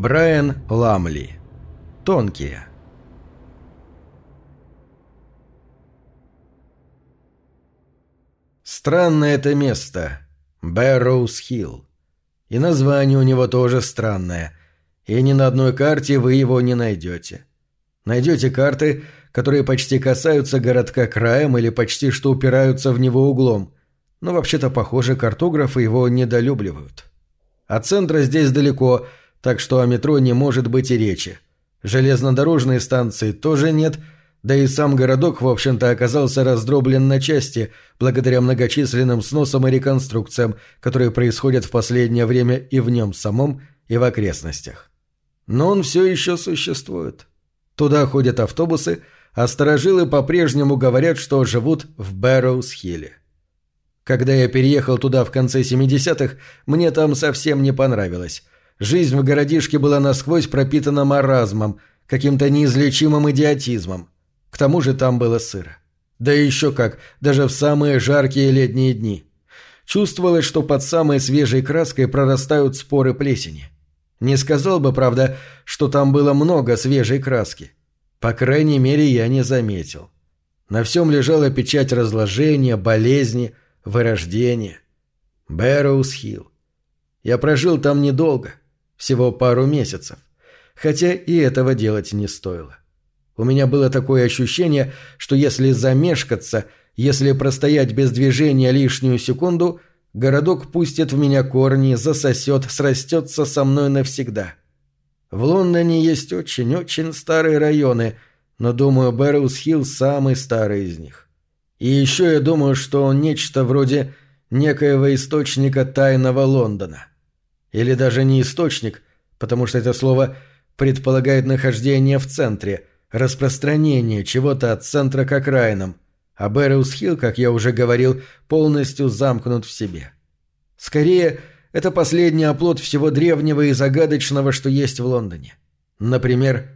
Брайан Ламли. Тонкие. Странное это место. Бэрроуз-Хилл. И название у него тоже странное. И ни на одной карте вы его не найдете. Найдете карты, которые почти касаются городка краем или почти что упираются в него углом. Но вообще-то, похоже, картографы его недолюбливают. От центра здесь далеко, так что о метро не может быть и речи. Железнодорожной станции тоже нет, да и сам городок, в общем-то, оказался раздроблен на части, благодаря многочисленным сносам и реконструкциям, которые происходят в последнее время и в нем самом, и в окрестностях. Но он все еще существует. Туда ходят автобусы, а сторожилы по-прежнему говорят, что живут в Бэрроуз-Хилле. Когда я переехал туда в конце 70-х, мне там совсем не понравилось. Жизнь в городишке была насквозь пропитана маразмом, каким-то неизлечимым идиотизмом. К тому же там было сыро. Да еще как, даже в самые жаркие летние дни. Чувствовалось, что под самой свежей краской прорастают споры плесени. Не сказал бы, правда, что там было много свежей краски. По крайней мере, я не заметил. На всем лежала печать разложения, болезни, вырождение. Бэрроуз-Хилл. Я прожил там недолго, всего пару месяцев, хотя и этого делать не стоило. У меня было такое ощущение, что если замешкаться, если простоять без движения лишнюю секунду, городок пустит в меня корни, засосет, срастется со мной навсегда. В Лондоне есть очень-очень старые районы, но, думаю, Бэрроуз-Хилл самый старый из них. И еще я думаю, что он нечто вроде некоего источника тайного Лондона. Или даже не источник, потому что это слово предполагает нахождение в центре, распространение чего-то от центра к окраинам, а Бэрроуз Хилл, как я уже говорил, полностью замкнут в себе. Скорее, это последний оплот всего древнего и загадочного, что есть в Лондоне. Например,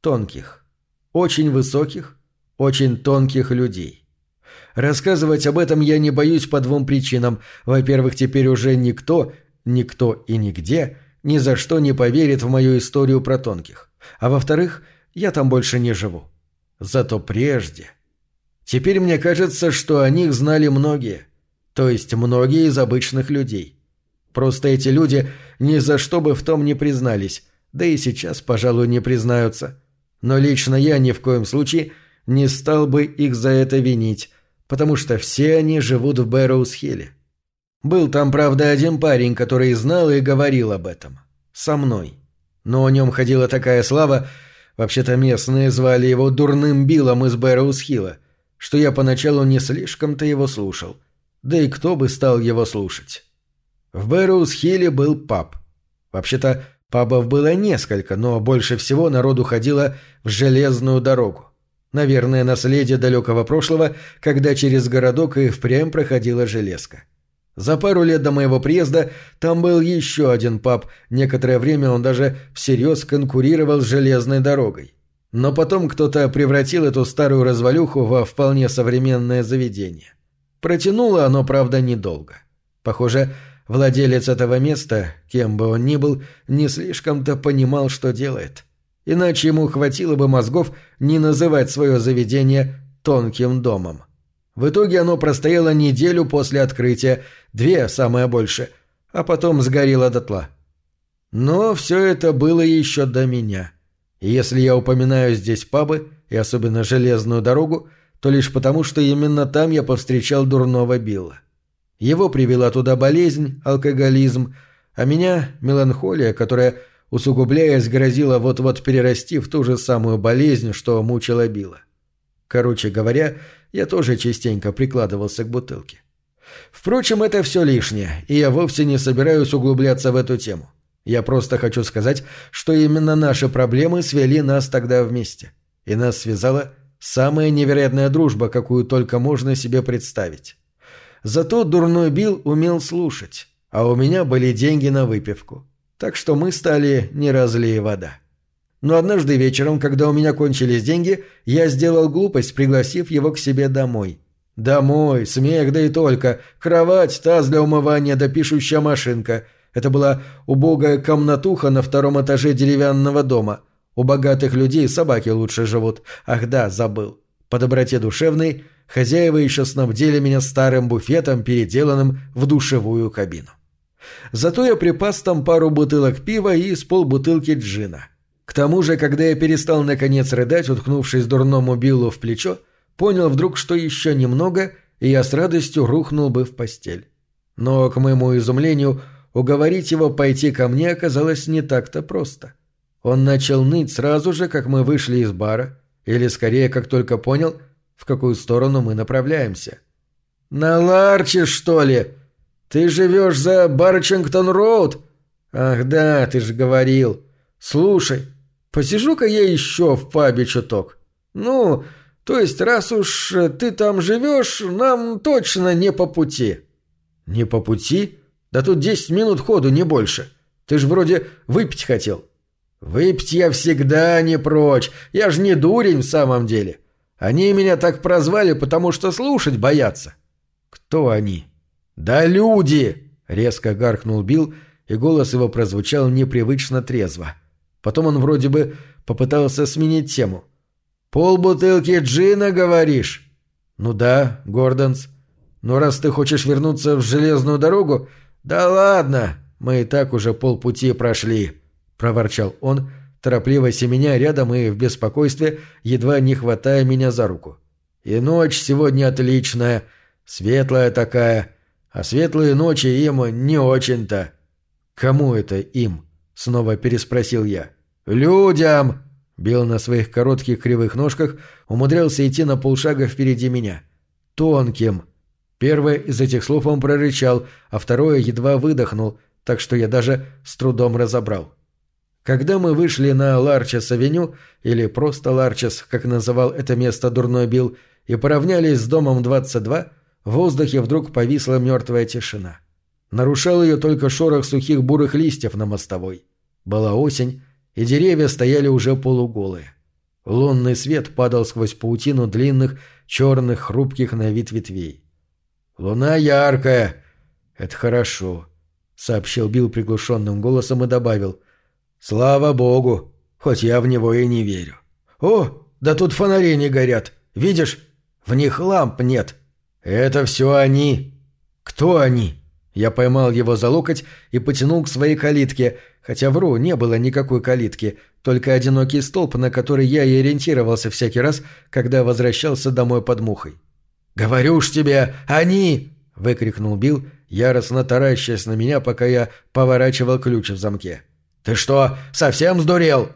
тонких, очень высоких, очень тонких людей. Рассказывать об этом я не боюсь по двум причинам. Во-первых, теперь уже никто, никто и нигде ни за что не поверит в мою историю про тонких. А во-вторых, я там больше не живу. Зато прежде... Теперь мне кажется, что о них знали многие. То есть многие из обычных людей. Просто эти люди ни за что бы в том не признались, да и сейчас, пожалуй, не признаются. Но лично я ни в коем случае не стал бы их за это винить, потому что все они живут в Бэрроуз-Хилле. Был там, правда, один парень, который знал и говорил об этом. Со мной. Но о нем ходила такая слава, вообще-то местные звали его Дурным Биллом из Бэрроуз-Хилла, что я поначалу не слишком-то его слушал. Да и кто бы стал его слушать? В Бэрроуз-Хилле был паб. Вообще-то пабов было несколько, но больше всего народу ходило в железную дорогу. Наверное, наследие далекого прошлого, когда через городок и впрямь проходила железка. За пару лет до моего приезда там был еще один паб, некоторое время он даже всерьез конкурировал с железной дорогой. Но потом кто-то превратил эту старую развалюху во вполне современное заведение. Протянуло оно, правда, недолго. Похоже, владелец этого места, кем бы он ни был, не слишком-то понимал, что делает. — Иначе ему хватило бы мозгов не называть свое заведение «тонким домом». В итоге оно простояло неделю после открытия, две самое больше, а потом сгорело дотла. Но все это было еще до меня. И если я упоминаю здесь пабы, и особенно железную дорогу, то лишь потому, что именно там я повстречал дурного Билла. Его привела туда болезнь, алкоголизм, а меня – меланхолия, которая – усугубляясь, грозила вот-вот перерасти в ту же самую болезнь, что мучила Билла. Короче говоря, я тоже частенько прикладывался к бутылке. Впрочем, это все лишнее, и я вовсе не собираюсь углубляться в эту тему. Я просто хочу сказать, что именно наши проблемы свели нас тогда вместе. И нас связала самая невероятная дружба, какую только можно себе представить. Зато дурной Билл умел слушать, а у меня были деньги на выпивку так что мы стали не разлей вода. Но однажды вечером, когда у меня кончились деньги, я сделал глупость, пригласив его к себе домой. Домой, смех да и только, кровать, таз для умывания да пишущая машинка. Это была убогая комнатуха на втором этаже деревянного дома. У богатых людей собаки лучше живут. Ах да, забыл. По доброте душевной хозяева еще снабдили меня старым буфетом, переделанным в душевую кабину. Зато я припас там пару бутылок пива и с полбутылки джина. К тому же, когда я перестал наконец рыдать, уткнувшись дурному Биллу в плечо, понял вдруг, что еще немного, и я с радостью рухнул бы в постель. Но, к моему изумлению, уговорить его пойти ко мне оказалось не так-то просто. Он начал ныть сразу же, как мы вышли из бара, или скорее, как только понял, в какую сторону мы направляемся. «На Ларче, что ли? Ты живешь за Барчингтон-Роуд? Ах да, ты же говорил. Слушай, посижу-ка я еще в пабе чуток. Ну, то есть, раз уж ты там живешь, нам точно не по пути». «Не по пути? Да тут десять минут ходу, не больше. Ты ж вроде выпить хотел». «Выпить я всегда не прочь. Я ж не дурень в самом деле. Они меня так прозвали, потому что слушать боятся». «Кто они?» «Да люди!» — резко гаркнул Билл, и голос его прозвучал непривычно трезво. Потом он вроде бы попытался сменить тему. «Пол бутылки джина, говоришь?» «Ну да, Гордонс. Но раз ты хочешь вернуться в железную дорогу...» «Да ладно, мы и так уже полпути прошли», — проворчал он, торопливо семеня рядом и в беспокойстве, едва не хватая меня за руку. «И ночь сегодня отличная, светлая такая, а светлые ночи им не очень-то». «Кому это им?» — снова переспросил я. «Людям!» Билл на своих коротких кривых ножках умудрялся идти на полшага впереди меня. «Тонким!» Первое из этих слов он прорычал, а второе едва выдохнул, так что я даже с трудом разобрал. Когда мы вышли на Ларчес-авеню, или просто Ларчес, как называл это место дурной Билл, и поравнялись с домом 22, в воздухе вдруг повисла мертвая тишина. Нарушал ее только шорох сухих бурых листьев на мостовой. Была осень, и деревья стояли уже полуголые. Лунный свет падал сквозь паутину длинных, черных, хрупких на вид ветвей. «Луна яркая. Это хорошо», — сообщил Билл приглушенным голосом и добавил. «Слава богу, хоть я в него и не верю». «О, да тут фонари не горят. Видишь, в них ламп нет. Это все они». «Кто они?» Я поймал его за локоть и потянул к своей калитке, хотя вру, не было никакой калитки, только одинокий столб, на который я и ориентировался всякий раз, когда возвращался домой под мухой. «Говорю ж тебе, они!» — выкрикнул Билл, яростно таращаясь на меня, пока я поворачивал ключ в замке. «Ты что, совсем сдурел?»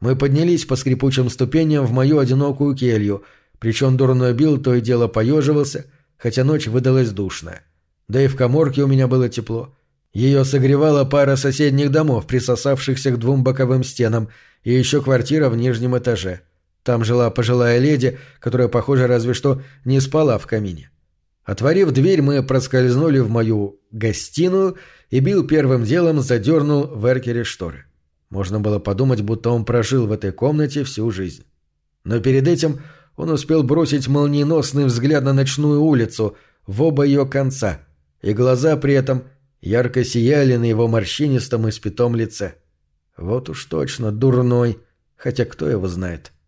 Мы поднялись по скрипучим ступеням в мою одинокую келью, причем дурной Билл то и дело поеживался, хотя ночь выдалась душная. Да и в коморке у меня было тепло. Ее согревала пара соседних домов, присосавшихся к двум боковым стенам, и еще квартира в нижнем этаже — там жила пожилая леди, которая, похоже, разве что не спала в камине. Отворив дверь, мы проскользнули в мою гостиную, и Билл первым делом задернул в эркере шторы. Можно было подумать, будто он прожил в этой комнате всю жизнь. Но перед этим он успел бросить молниеносный взгляд на ночную улицу в оба ее конца, и глаза при этом ярко сияли на его морщинистом и спитом лице. Вот уж точно дурной, хотя кто его знает. —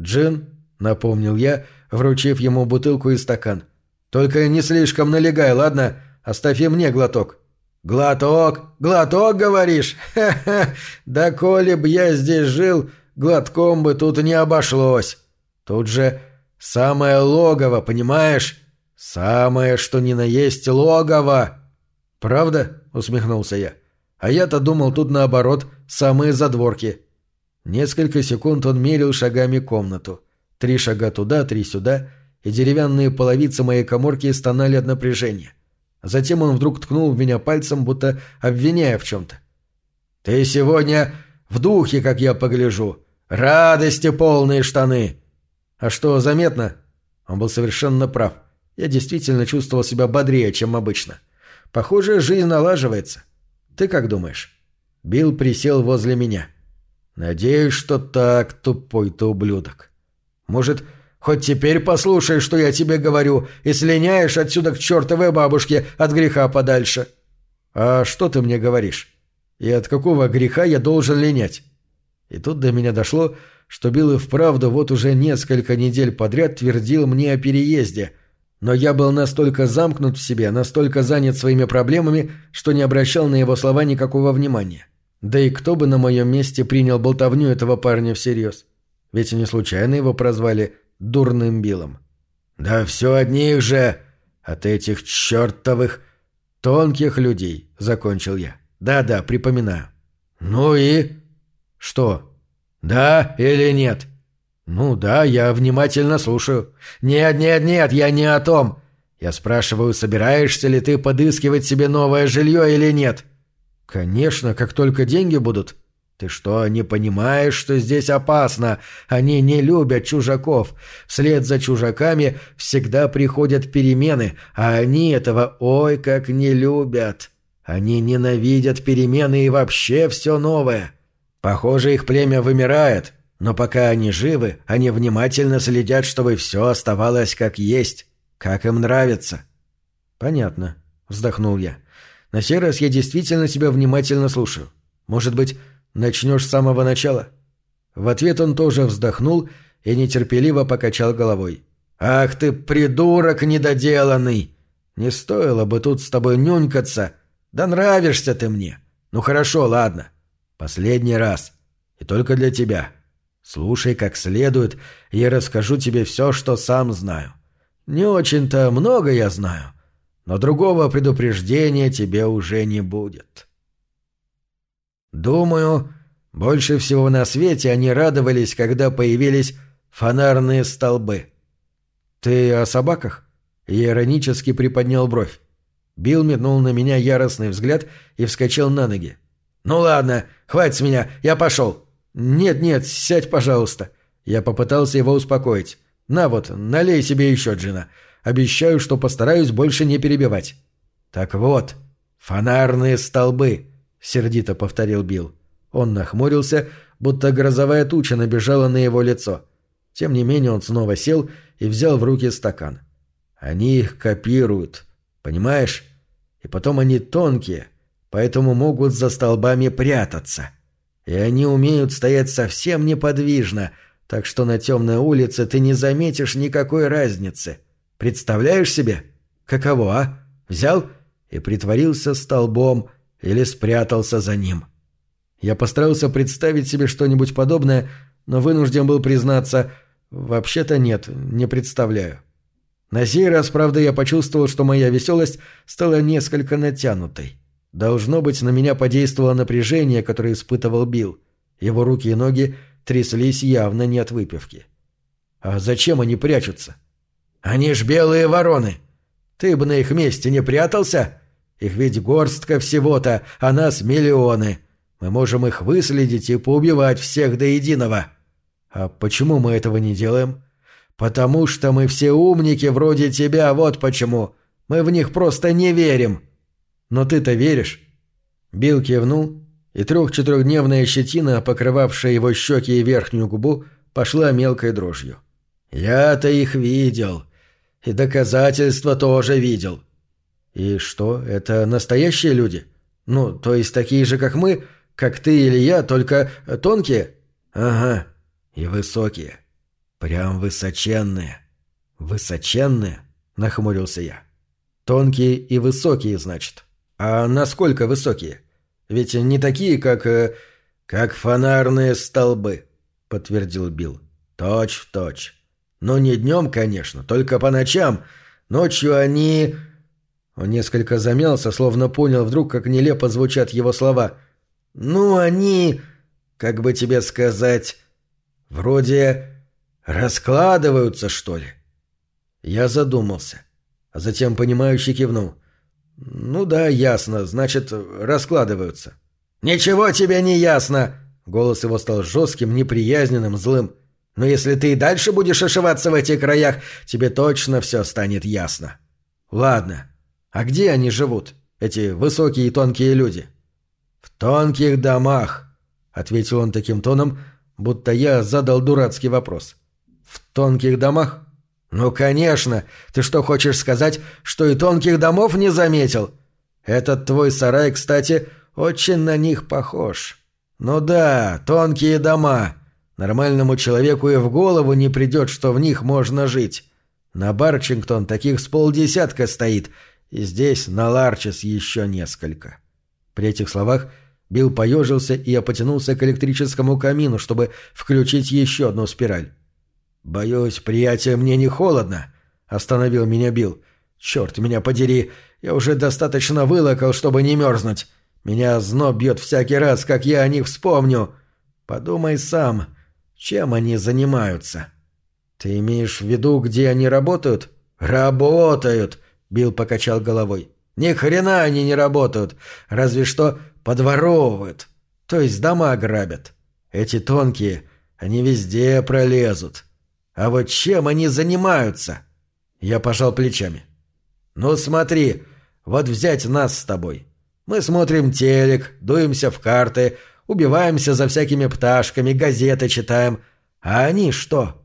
«Джин», — напомнил я, вручив ему бутылку и стакан. «Только не слишком налегай, ладно? Оставь и мне глоток». «Глоток? Глоток, говоришь? Ха-ха! Да коли б я здесь жил, глотком бы тут не обошлось. Тут же самое логово, понимаешь? Самое, что ни на есть логово!» «Правда?» — усмехнулся я. «А я-то думал, тут наоборот, самые задворки». Несколько секунд он мерил шагами комнату. Три шага туда, три сюда, и деревянные половицы моей коморки стонали от напряжения. Затем он вдруг ткнул в меня пальцем, будто обвиняя в чем-то. «Ты сегодня в духе, как я погляжу. Радости полные штаны!» «А что, заметно?» Он был совершенно прав. Я действительно чувствовал себя бодрее, чем обычно. Похоже, жизнь налаживается. Ты как думаешь?» Билл присел возле меня. — «Надеюсь, что так, тупой ты ублюдок. Может, хоть теперь послушаешь, что я тебе говорю, и слиняешь отсюда к чертовой бабушке от греха подальше?» «А что ты мне говоришь? И от какого греха я должен линять?» И тут до меня дошло, что Билл и вправду вот уже несколько недель подряд твердил мне о переезде, но я был настолько замкнут в себе, настолько занят своими проблемами, что не обращал на его слова никакого внимания. Да и кто бы на моем месте принял болтовню этого парня всерьез? Ведь не случайно его прозвали «дурным Биллом». «Да все одних же от этих чертовых тонких людей», — закончил я. «Да-да, припоминаю». «Ну и?» «Что?» «Да или нет?» «Ну да, я внимательно слушаю». «Нет, нет, нет, я не о том. Я спрашиваю, собираешься ли ты подыскивать себе новое жилье или нет?» «Конечно, как только деньги будут». «Ты что, не понимаешь, что здесь опасно? Они не любят чужаков. Вслед за чужаками всегда приходят перемены, а они этого ой как не любят. Они ненавидят перемены и вообще все новое. Похоже, их племя вымирает, но пока они живы, они внимательно следят, чтобы все оставалось как есть, как им нравится». «Понятно», — вздохнул я. «На сей раз я действительно тебя внимательно слушаю. Может быть, Начнешь с самого начала?» В ответ он тоже вздохнул и нетерпеливо покачал головой. «Ах ты, придурок недоделанный! Не стоило бы тут с тобой нюнькаться. Да нравишься ты мне. Ну хорошо, ладно. Последний раз. И только для тебя. Слушай как следует, я расскажу тебе все, что сам знаю. Не очень-то много я знаю, но другого предупреждения тебе уже не будет». Думаю, больше всего на свете они радовались, когда появились фонарные столбы. «Ты о собаках?» Я иронически приподнял бровь. Билл метнул на меня яростный взгляд и вскочил на ноги. «Ну ладно, хватит с меня, я пошел!» «Нет-нет, сядь, пожалуйста!» Я попытался его успокоить. «На вот, налей себе еще, Джина. Обещаю, что постараюсь больше не перебивать». «Так вот, фонарные столбы. — сердито повторил Билл. Он нахмурился, будто грозовая туча набежала на его лицо. Тем не менее он снова сел и взял в руки стакан. «Они их копируют, понимаешь? И потом они тонкие, поэтому могут за столбами прятаться. И они умеют стоять совсем неподвижно, так что на темной улице ты не заметишь никакой разницы. Представляешь себе? Каково, а? Взял и притворился столбом, — или спрятался за ним. Я постарался представить себе что-нибудь подобное, но вынужден был признаться, вообще-то нет, не представляю. На сей раз, правда, я почувствовал, что моя веселость стала несколько натянутой. Должно быть, на меня подействовало напряжение, которое испытывал Билл. Его руки и ноги тряслись явно не от выпивки. А зачем они прячутся? Они ж белые вороны. Ты бы на их месте не прятался? Их ведь горстка всего-то, а нас миллионы. Мы можем их выследить и поубивать всех до единого. А почему мы этого не делаем? Потому что мы все умники вроде тебя, вот почему. Мы в них просто не верим. Но ты-то веришь? Билл кивнул, и трех-четырехдневная щетина, покрывавшая его щеки и верхнюю губу, пошла мелкой дрожью. «Я-то их видел. И доказательства тоже видел. «И что, это настоящие люди? Ну, то есть такие же, как мы, как ты или я, только тонкие?» «Ага, и высокие. Прям высоченные». «Высоченные?» — нахмурился я. «Тонкие и высокие, значит. А насколько высокие? Ведь не такие, как... Э, как фонарные столбы», — подтвердил Билл. «Точь в точь. Но не днем, конечно, только по ночам. Ночью они...» Он несколько замялся, словно понял вдруг, как нелепо звучат его слова. «Ну, они... как бы тебе сказать... вроде... раскладываются, что ли?» Я задумался, а затем понимающе кивнул. «Ну да, ясно, значит, раскладываются». «Ничего тебе не ясно!» Голос его стал жестким, неприязненным, злым. «Но если ты и дальше будешь ошиваться в этих краях, тебе точно все станет ясно». «Ладно, а где они живут, эти высокие и тонкие люди? В тонких домах, ответил он таким тоном, будто я задал дурацкий вопрос. В тонких домах? Ну, конечно. Ты что хочешь сказать, что и тонких домов не заметил? Этот твой сарай, кстати, очень на них похож. Ну да, тонкие дома. Нормальному человеку и в голову не придет, что в них можно жить. На Барчингтон таких с полдесятка стоит, и здесь на Ларчес еще несколько. При этих словах Билл поежился, и потянулся к электрическому камину, чтобы включить еще одну спираль. «Боюсь, приятель, мне не холодно», — остановил меня Билл. «Черт меня подери, я уже достаточно вылокал, чтобы не мерзнуть. Меня зноб бьет всякий раз, как я о них вспомню. Подумай сам, чем они занимаются?» «Ты имеешь в виду, где они работают?» «Работают!» — Билл покачал головой. «Ни хрена они не работают, разве что подворовывают, то есть дома грабят. Эти тонкие, они везде пролезут. А вот чем они занимаются?» Я пожал плечами. «Ну смотри, вот взять нас с тобой. Мы смотрим телек, дуемся в карты, убиваемся за всякими пташками, газеты читаем. А они что?»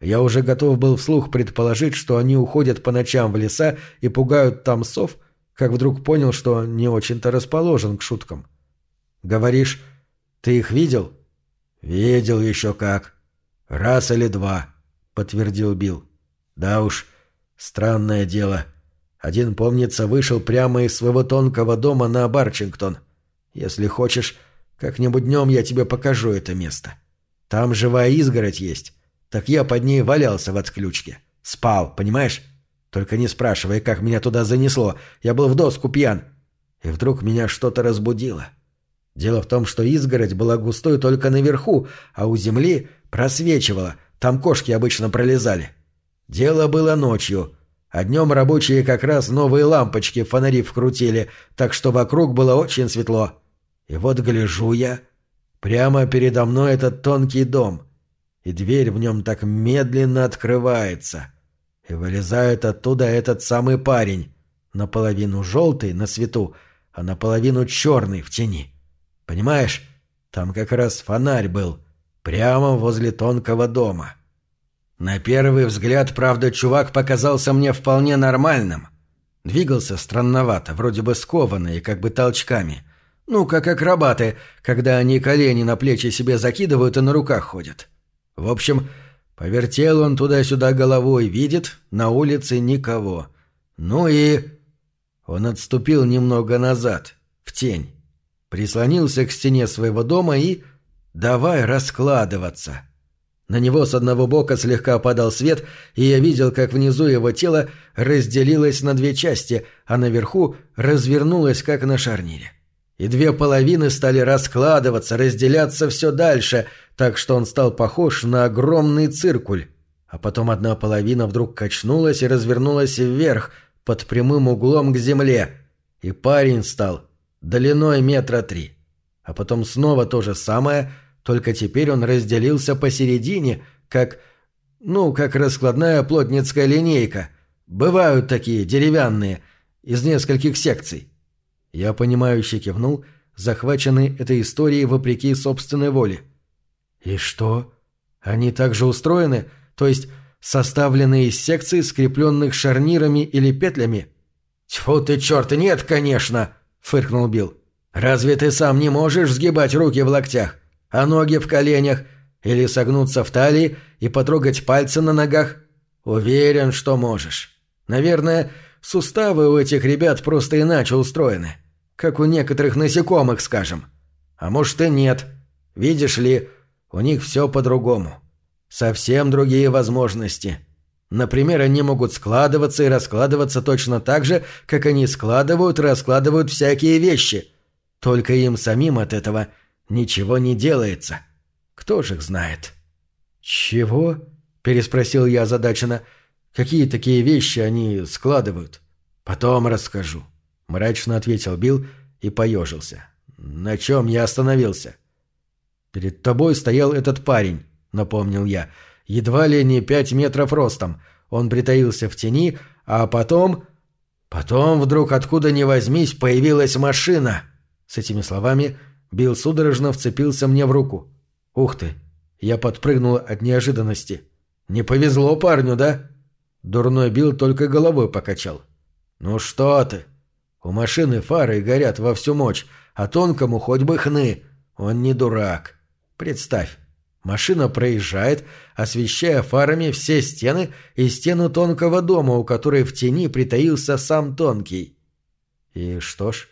Я уже готов был вслух предположить, что они уходят по ночам в леса и пугают там сов, как вдруг понял, что не очень-то расположен к шуткам. «Говоришь, ты их видел?» «Видел еще как. Раз или два», — подтвердил Билл. «Да уж, странное дело. Один, помнится, вышел прямо из своего тонкого дома на Барчингтон. Если хочешь, как-нибудь днем я тебе покажу это место. Там живая изгородь есть. Так я под ней валялся в отключке. Спал, понимаешь? Только не спрашивай, как меня туда занесло. Я был в доску пьян. И вдруг меня что-то разбудило. Дело в том, что изгородь была густой только наверху, а у земли просвечивала. Там кошки обычно пролезали. Дело было ночью. А днем рабочие как раз новые лампочки фонари вкрутили, так что вокруг было очень светло. И вот гляжу я. Прямо передо мной этот тонкий дом. И дверь в нем так медленно открывается. И вылезает оттуда этот самый парень, наполовину желтый на свету, а наполовину черный в тени. Понимаешь, там как раз фонарь был, прямо возле тонкого дома. На первый взгляд, правда, чувак показался мне вполне нормальным. Двигался странновато, вроде бы скованно и как бы толчками. Ну, как акробаты, когда они колени на плечи себе закидывают и на руках ходят. В общем, Повертел он туда-сюда головой, видит, на улице никого. Ну и... Он отступил немного назад, в тень. Прислонился к стене своего дома и... Давай раскладываться. На него с одного бока слегка падал свет, и я видел, как внизу его тело разделилось на две части, а наверху развернулось, как на шарнире. И две половины стали раскладываться, разделяться все дальше — так что он стал похож на огромный циркуль. А потом одна половина вдруг качнулась и развернулась вверх, под прямым углом к земле, и парень стал длиной метра три. А потом снова то же самое, только теперь он разделился посередине, как... ну, как раскладная плотницкая линейка. Бывают такие, деревянные, из нескольких секций. Я понимающе кивнул, захваченный этой историей вопреки собственной воле. — «И что? Они также устроены, то есть составлены из секций, скрепленных шарнирами или петлями?» «Тьфу ты, черт, нет, конечно!» — фыркнул Билл. «Разве ты сам не можешь сгибать руки в локтях, а ноги в коленях, или согнуться в талии и потрогать пальцы на ногах? Уверен, что можешь. Наверное, суставы у этих ребят просто иначе устроены, как у некоторых насекомых, скажем. А может и нет. Видишь ли, у них все по-другому. Совсем другие возможности. Например, они могут складываться и раскладываться точно так же, как они складывают и раскладывают всякие вещи. Только им самим от этого ничего не делается. Кто же их знает? «Чего?» – переспросил я озадаченно. «Какие такие вещи они складывают?» «Потом расскажу», – мрачно ответил Билл и поежился. «На чем я остановился?» «Перед тобой стоял этот парень», — напомнил я. «Едва ли не пять метров ростом. Он притаился в тени, а потом...» «Потом вдруг откуда ни возьмись появилась машина!» С этими словами Билл судорожно вцепился мне в руку. «Ух ты!» Я подпрыгнул от неожиданности. «Не повезло парню, да?» Дурной Билл только головой покачал. «Ну что ты? У машины фары горят во всю мощь, а тонкому хоть бы хны. Он не дурак. Представь, машина проезжает, освещая фарами все стены и стену тонкого дома, у которой в тени притаился сам тонкий. И что ж?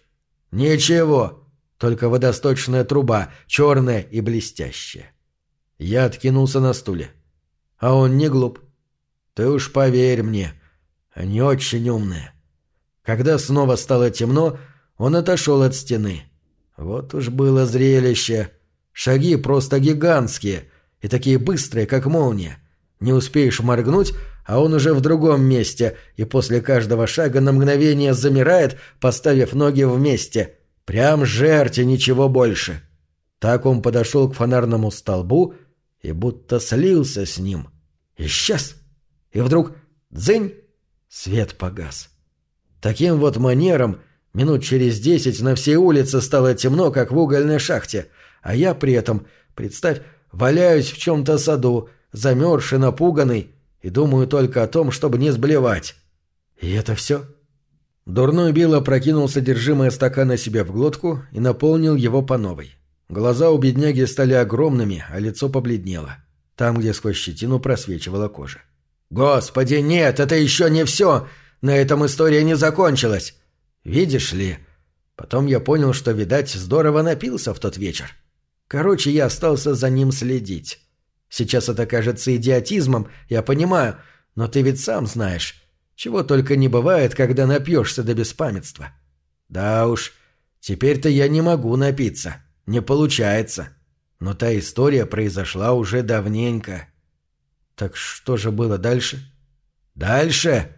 Ничего, только водосточная труба, черная и блестящая. Я откинулся на стуле. А он не глуп. Ты уж поверь мне, они очень умные. Когда снова стало темно, он отошел от стены. Вот уж было зрелище. Шаги просто гигантские и такие быстрые, как молния. Не успеешь моргнуть, а он уже в другом месте, и после каждого шага на мгновение замирает, поставив ноги вместе. Прям жерти, ничего больше. Так он подошел к фонарному столбу и будто слился с ним. Исчез. И вдруг дзынь! Свет погас. Таким вот манером минут через десять на всей улице стало темно, как в угольной шахте, а я при этом, представь, валяюсь в чем-то саду, замерзший, напуганный, и думаю только о том, чтобы не сблевать. И это все? Дурной Билл опрокинул содержимое стакана себе в глотку и наполнил его по новой. Глаза у бедняги стали огромными, а лицо побледнело. Там, где сквозь щетину просвечивала кожа. «Господи, нет, это еще не все! На этом история не закончилась! Видишь ли...» Потом я понял, что, видать, здорово напился в тот вечер. Короче, я остался за ним следить. Сейчас это кажется идиотизмом, я понимаю, но ты ведь сам знаешь, чего только не бывает, когда напьешься до беспамятства. Да уж, теперь-то я не могу напиться, не получается. Но та история произошла уже давненько. Так что же было дальше? Дальше?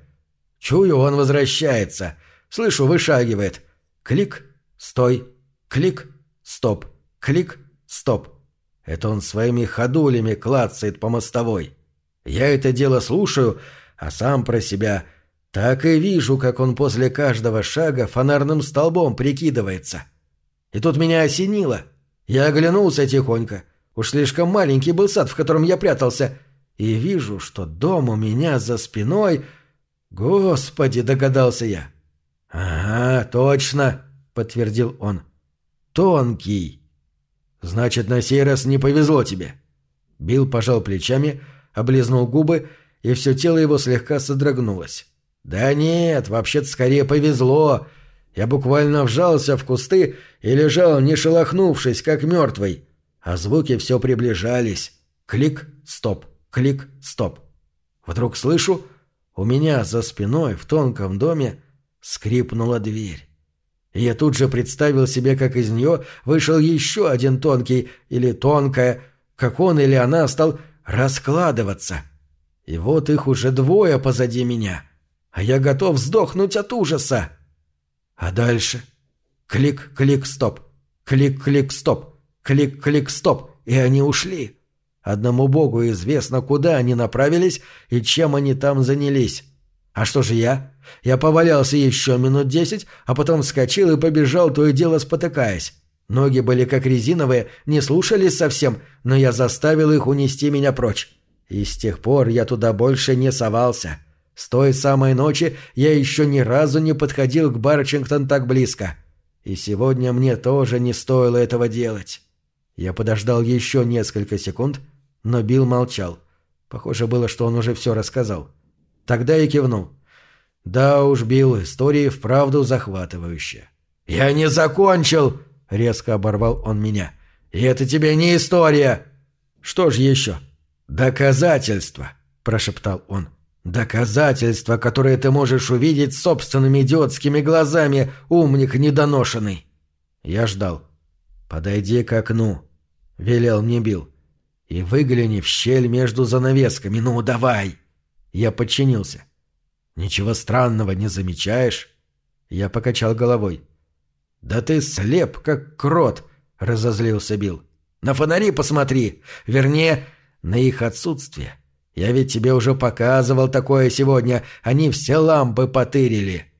Чую, он возвращается. Слышу, вышагивает. Клик, стой, клик, стоп, клик, стоп. Это он своими ходулями клацает по мостовой. Я это дело слушаю, а сам про себя так и вижу, как он после каждого шага фонарным столбом прикидывается. И тут меня осенило. Я оглянулся тихонько. Уж слишком маленький был сад, в котором я прятался, и вижу, что дом у меня за спиной... Господи, догадался я. «Ага, точно», — подтвердил он. «Тонкий». «Значит, на сей раз не повезло тебе». Билл пожал плечами, облизнул губы, и все тело его слегка содрогнулось. «Да нет, вообще-то скорее повезло. Я буквально вжался в кусты и лежал, не шелохнувшись, как мертвый. А звуки все приближались. Клик, стоп, клик, стоп. Вдруг слышу, у меня за спиной в тонком доме скрипнула дверь. И я тут же представил себе, как из нее вышел еще один тонкий или тонкая, как он или она стал раскладываться. И вот их уже двое позади меня, а я готов сдохнуть от ужаса. А дальше? Клик-клик-стоп, клик-клик-стоп, клик-клик-стоп, и они ушли. Одному богу известно, куда они направились и чем они там занялись. А что же я? Я повалялся еще минут десять, а потом вскочил и побежал, то и дело спотыкаясь. Ноги были как резиновые, не слушались совсем, но я заставил их унести меня прочь. И с тех пор я туда больше не совался. С той самой ночи я еще ни разу не подходил к Барчингтон так близко. И сегодня мне тоже не стоило этого делать. Я подождал еще несколько секунд — но Билл молчал. Похоже было, что он уже все рассказал. Тогда я кивнул. «Да уж, Билл, история вправду захватывающая». «Я не закончил!» — резко оборвал он меня. «И это тебе не история!» «Что ж еще?» «Доказательства!» — прошептал он. «Доказательства, которые ты можешь увидеть собственными идиотскими глазами, умник недоношенный!» Я ждал. «Подойди к окну», — велел мне Билл и выгляни в щель между занавесками. Ну, давай!» Я подчинился. «Ничего странного не замечаешь?» Я покачал головой. «Да ты слеп, как крот!» — разозлился Билл. «На фонари посмотри! Вернее, на их отсутствие. Я ведь тебе уже показывал такое сегодня. Они все лампы потырили!»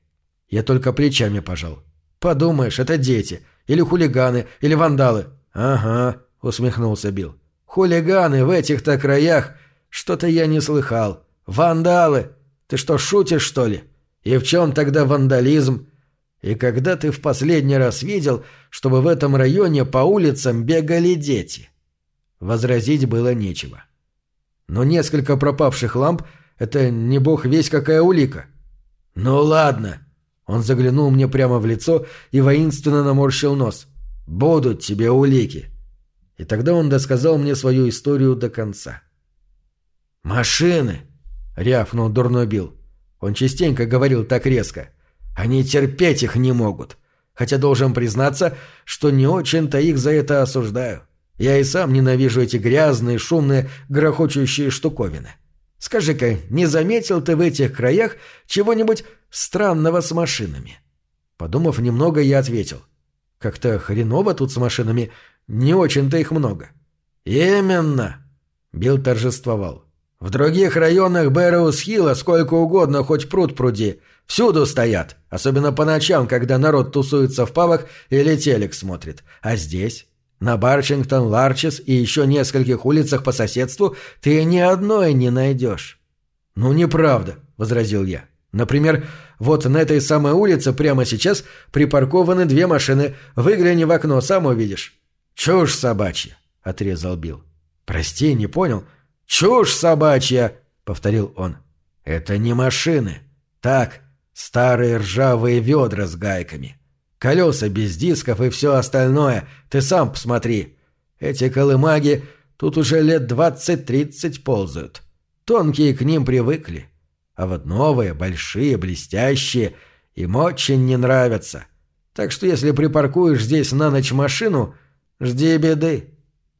Я только плечами пожал. «Подумаешь, это дети. Или хулиганы, или вандалы». «Ага», — усмехнулся Билл. Хулиганы в этих-то краях что-то я не слыхал. Вандалы! Ты что, шутишь, что ли? И в чем тогда вандализм? И когда ты в последний раз видел, чтобы в этом районе по улицам бегали дети? Возразить было нечего. Но несколько пропавших ламп — это не бог весь какая улика. Ну ладно. Он заглянул мне прямо в лицо и воинственно наморщил нос. Будут тебе улики. И тогда он досказал мне свою историю до конца. «Машины!» — рявкнул дурной Билл. Он частенько говорил так резко. «Они терпеть их не могут. Хотя должен признаться, что не очень-то их за это осуждаю. Я и сам ненавижу эти грязные, шумные, грохочущие штуковины. Скажи-ка, не заметил ты в этих краях чего-нибудь странного с машинами?» Подумав немного, я ответил. «Как-то хреново тут с машинами, не очень-то их много». «Именно!» Билл торжествовал. В других районах Бэрроуз-Хилла сколько угодно, хоть пруд пруди. Всюду стоят, особенно по ночам, когда народ тусуется в пабах или телек смотрит. А здесь, на Барчингтон, Ларчес и еще нескольких улицах по соседству, ты ни одной не найдешь. «Ну, неправда», — возразил я. «Например, вот на этой самой улице прямо сейчас припаркованы две машины. Выгляни в окно, сам увидишь». «Чушь собачья», — отрезал Билл. «Прости, не понял». «Чушь собачья!» — повторил он. «Это не машины. Так, старые ржавые ведра с гайками. Колеса без дисков и все остальное. Ты сам посмотри. Эти колымаги тут уже лет двадцать-тридцать ползают. Тонкие к ним привыкли. А вот новые, большие, блестящие, им очень не нравятся. Так что если припаркуешь здесь на ночь машину, жди беды».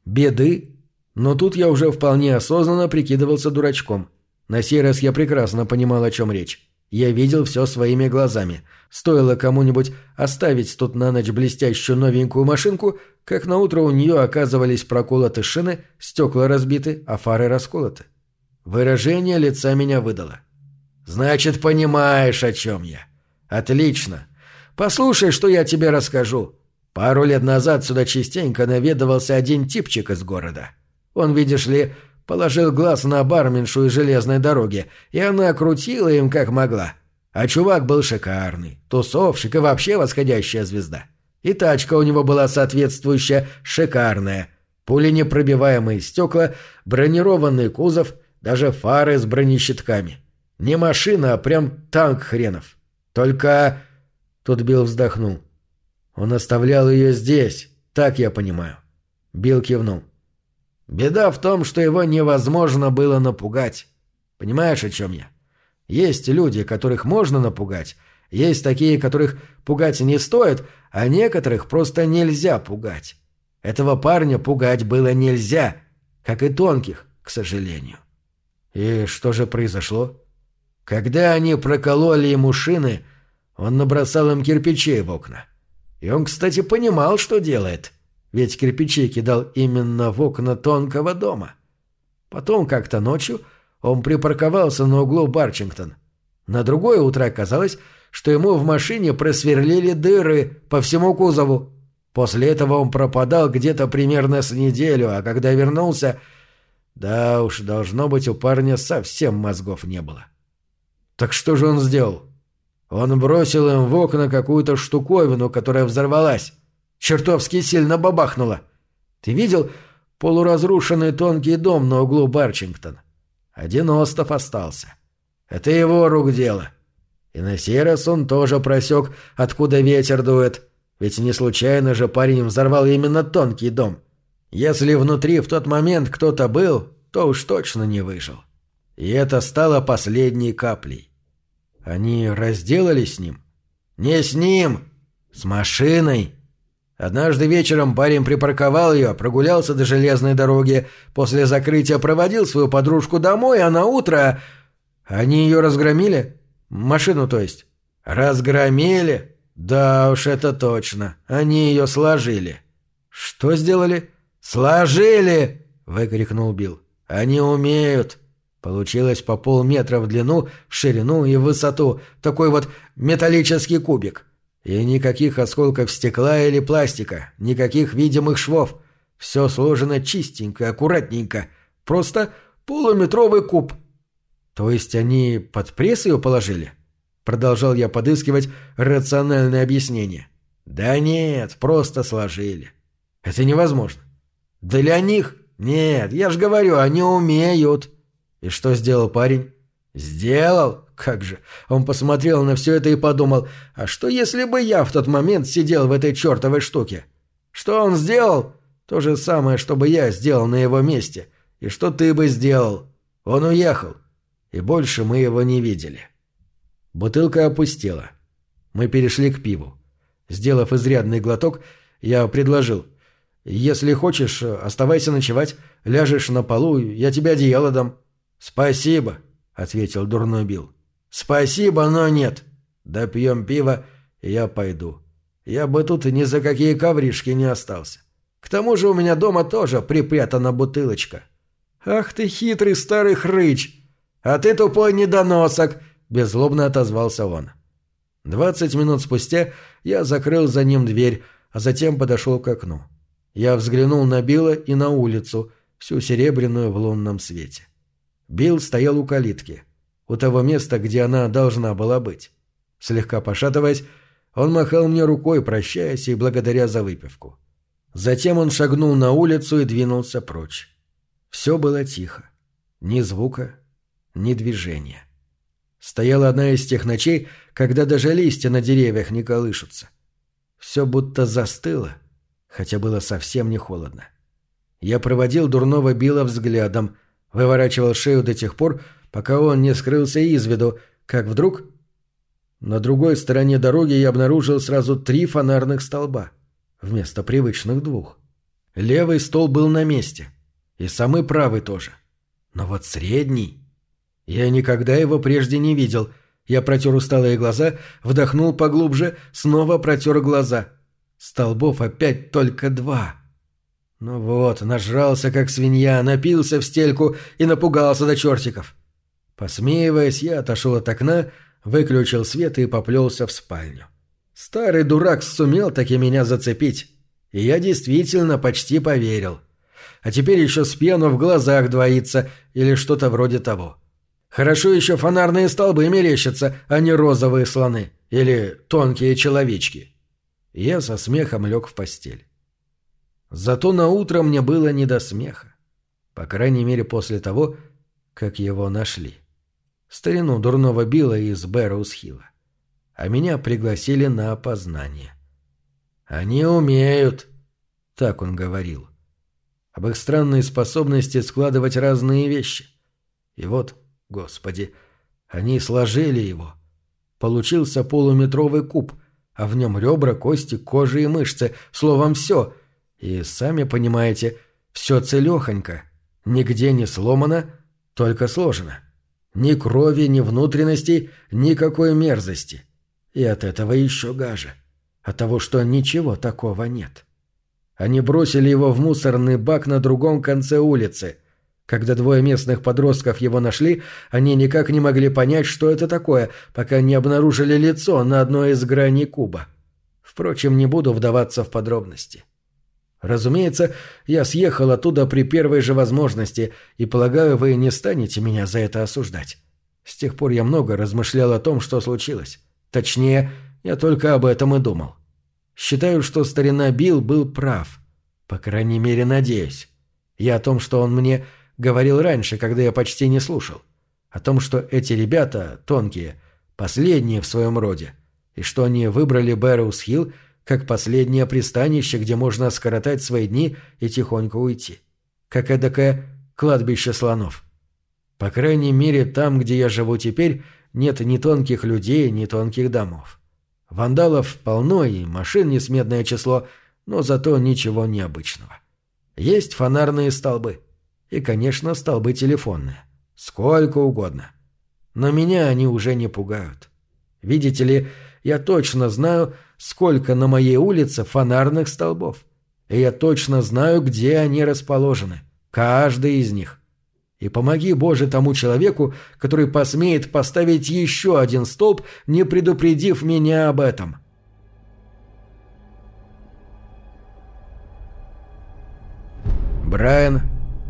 «Беды?» Но тут я уже вполне осознанно прикидывался дурачком. На сей раз я прекрасно понимал, о чем речь. Я видел все своими глазами. Стоило кому-нибудь оставить тут на ночь блестящую новенькую машинку, как на утро у нее оказывались проколоты шины, стекла разбиты, а фары расколоты. Выражение лица меня выдало. «Значит, понимаешь, о чем я. Отлично. Послушай, что я тебе расскажу. Пару лет назад сюда частенько наведывался один типчик из города. Он, видишь ли, положил глаз на барменшу из железной дороги, и она крутила им как могла. А чувак был шикарный, тусовщик и вообще восходящая звезда. И тачка у него была соответствующая, шикарная. Пуленепробиваемые стекла, бронированный кузов, даже фары с бронещитками. Не машина, а прям танк хренов. Только... Тут Билл вздохнул. Он оставлял ее здесь, так я понимаю. Билл кивнул. Беда в том, что его невозможно было напугать. Понимаешь, о чем я? Есть люди, которых можно напугать, есть такие, которых пугать не стоит, а некоторых просто нельзя пугать. Этого парня пугать было нельзя, как и тонких, к сожалению. И что же произошло? Когда они прокололи ему шины, он набросал им кирпичей в окна. И он, кстати, понимал, что делает ведь кирпичи кидал именно в окна тонкого дома. Потом как-то ночью он припарковался на углу Барчингтон. На другое утро оказалось, что ему в машине просверлили дыры по всему кузову. После этого он пропадал где-то примерно с неделю, а когда вернулся... Да уж, должно быть, у парня совсем мозгов не было. Так что же он сделал? Он бросил им в окна какую-то штуковину, которая взорвалась. Чертовски сильно бабахнуло. Ты видел полуразрушенный тонкий дом на углу Барчингтон? Один остов остался. Это его рук дело. И на сей раз он тоже просек, откуда ветер дует. Ведь не случайно же парень взорвал именно тонкий дом. Если внутри в тот момент кто-то был, то уж точно не выжил. И это стало последней каплей. Они разделались с ним? Не с ним, с машиной. Однажды вечером парень припарковал ее, прогулялся до железной дороги, после закрытия проводил свою подружку домой, а на утро... Они ее разгромили? Машину, то есть? Разгромили? Да уж, это точно. Они ее сложили. Что сделали? Сложили! Выкрикнул Билл. Они умеют. Получилось по полметра в длину, в ширину и в высоту. Такой вот металлический кубик. И никаких осколков стекла или пластика, никаких видимых швов. Все сложено чистенько, аккуратненько. Просто полуметровый куб. То есть они под пресс ее положили? Продолжал я подыскивать рациональное объяснение. Да нет, просто сложили. Это невозможно. Для них? Нет, я же говорю, они умеют. И что сделал парень? Сделал? Как же. Он посмотрел на все это и подумал, а что если бы я в тот момент сидел в этой чертовой штуке? Что он сделал? То же самое, что бы я сделал на его месте. И что ты бы сделал? Он уехал. И больше мы его не видели. Бутылка опустела. Мы перешли к пиву. Сделав изрядный глоток, я предложил. «Если хочешь, оставайся ночевать. Ляжешь на полу, я тебе одеяло дам». «Спасибо», — ответил дурной Билл. «Спасибо, но нет. Допьем пиво, и я пойду. Я бы тут ни за какие ковришки не остался. К тому же у меня дома тоже припрятана бутылочка». «Ах ты хитрый старый хрыч! А ты тупой недоносок!» — беззлобно отозвался он. Двадцать минут спустя я закрыл за ним дверь, а затем подошел к окну. Я взглянул на Билла и на улицу, всю серебряную в лунном свете. Билл стоял у калитки, у того места, где она должна была быть. Слегка пошатываясь, он махал мне рукой, прощаясь и благодаря за выпивку. Затем он шагнул на улицу и двинулся прочь. Все было тихо. Ни звука, ни движения. Стояла одна из тех ночей, когда даже листья на деревьях не колышутся. Все будто застыло, хотя было совсем не холодно. Я проводил дурного Билла взглядом, выворачивал шею до тех пор, пока он не скрылся из виду, как вдруг... На другой стороне дороги я обнаружил сразу три фонарных столба, вместо привычных двух. Левый стол был на месте, и самый правый тоже. Но вот средний... Я никогда его прежде не видел. Я протер усталые глаза, вдохнул поглубже, снова протер глаза. Столбов опять только два. Ну вот, нажрался как свинья, напился в стельку и напугался до чертиков. Посмеиваясь, я отошел от окна, выключил свет и поплелся в спальню. Старый дурак сумел таки меня зацепить. И я действительно почти поверил. А теперь еще с пьяну в глазах двоится или что-то вроде того. Хорошо еще фонарные столбы мерещатся, а не розовые слоны или тонкие человечки. Я со смехом лег в постель. Зато на утро мне было не до смеха. По крайней мере, после того, как его нашли. Старину дурного Билла из Бэрроуз-Хилла. А меня пригласили на опознание. «Они умеют», — так он говорил. Об их странной способности складывать разные вещи. И вот Господи, они сложили его. Получился полуметровый куб, а в нем ребра, кости, кожа и мышцы, словом, все. И, сами понимаете, все целехонько, нигде не сломано, только сложено. Ни крови, ни внутренностей, никакой мерзости. И от этого еще гаже. От того, что ничего такого нет. Они бросили его в мусорный бак на другом конце улицы – когда двое местных подростков его нашли, они никак не могли понять, что это такое, пока не обнаружили лицо на одной из граней куба. Впрочем, не буду вдаваться в подробности. Разумеется, я съехал оттуда при первой же возможности, и, полагаю, вы не станете меня за это осуждать. С тех пор я много размышлял о том, что случилось. Точнее, я только об этом и думал. Считаю, что старина Билл был прав. По крайней мере, надеюсь. Я о том, что он мне говорил раньше, когда я почти не слушал. О том, что эти ребята, тонкие, последние в своем роде, и что они выбрали Бэрроуз-Хилл как последнее пристанище, где можно скоротать свои дни и тихонько уйти. Как эдакое кладбище слонов. По крайней мере, там, где я живу теперь, нет ни тонких людей, ни тонких домов. Вандалов полно и машин несметное число, но зато ничего необычного. Есть фонарные столбы – и, конечно, столбы телефонные. Сколько угодно. Но меня они уже не пугают. Видите ли, я точно знаю, сколько на моей улице фонарных столбов. И я точно знаю, где они расположены. Каждый из них. И помоги, Боже, тому человеку, который посмеет поставить еще один столб, не предупредив меня об этом. Брайан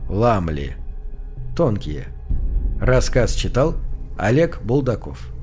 Ламли. Тонкие. Рассказ читал Олег Булдаков.